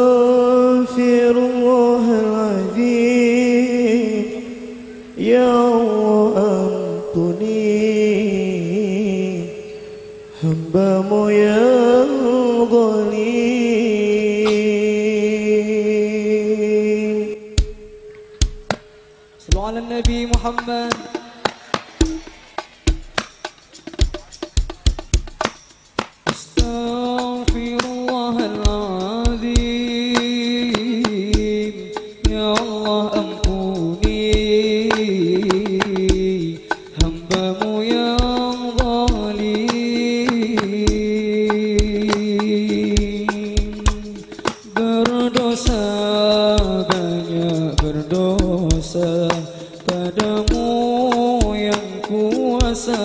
استغفر في روح العذيب يوم أنطني يا ينظلي صلوا على النبي محمد. Allah ampuni. Hambamu yang zalim. Berdosa banyak berdosa. Padamu yang kuasa.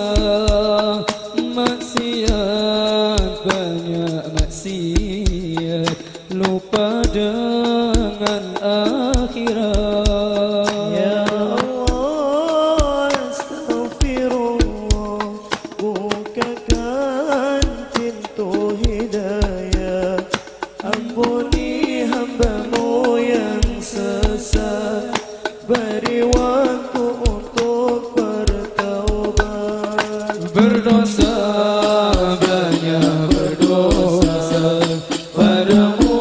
berdosa banyak berdosa. Padamu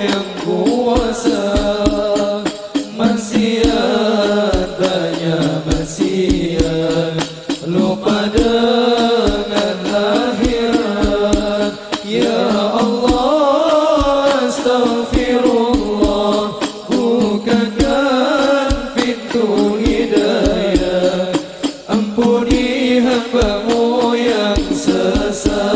yang kuasa maksiat banyak maksiat. Lupa dah sun.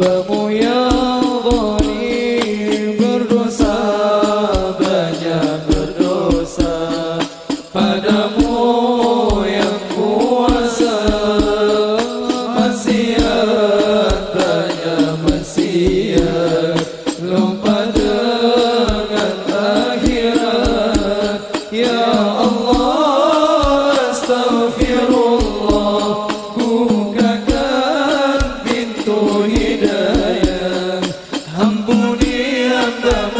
Bapu yang zalim berdosa Banyak berdosa. Padamu yang kuasa Masihat banyak masihat yandım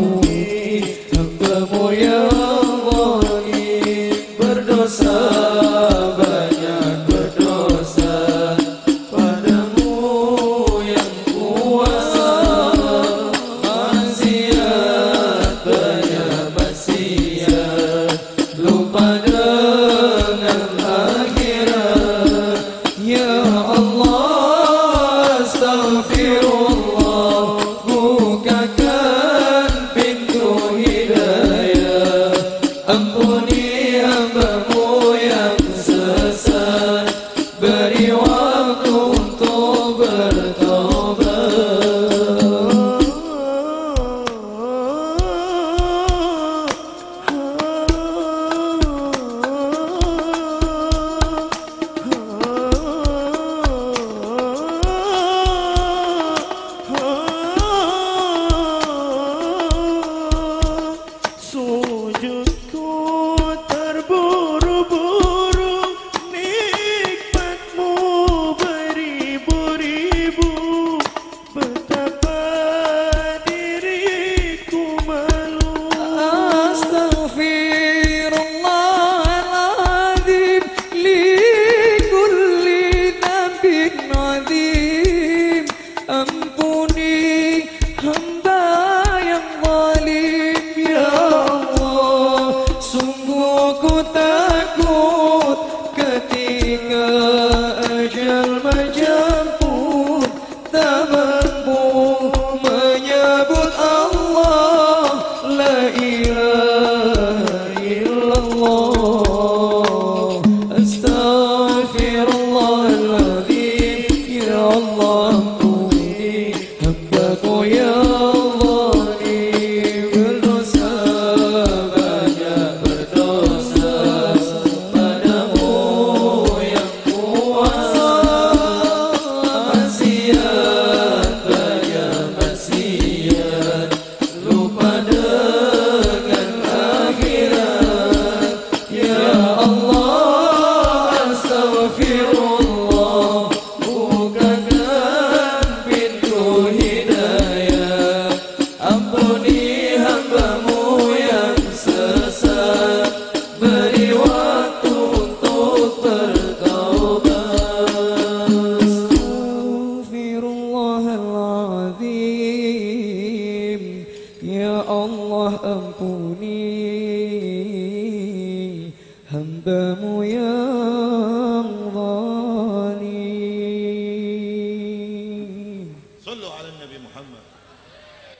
Yeah. Allah ampuni Hambamu ya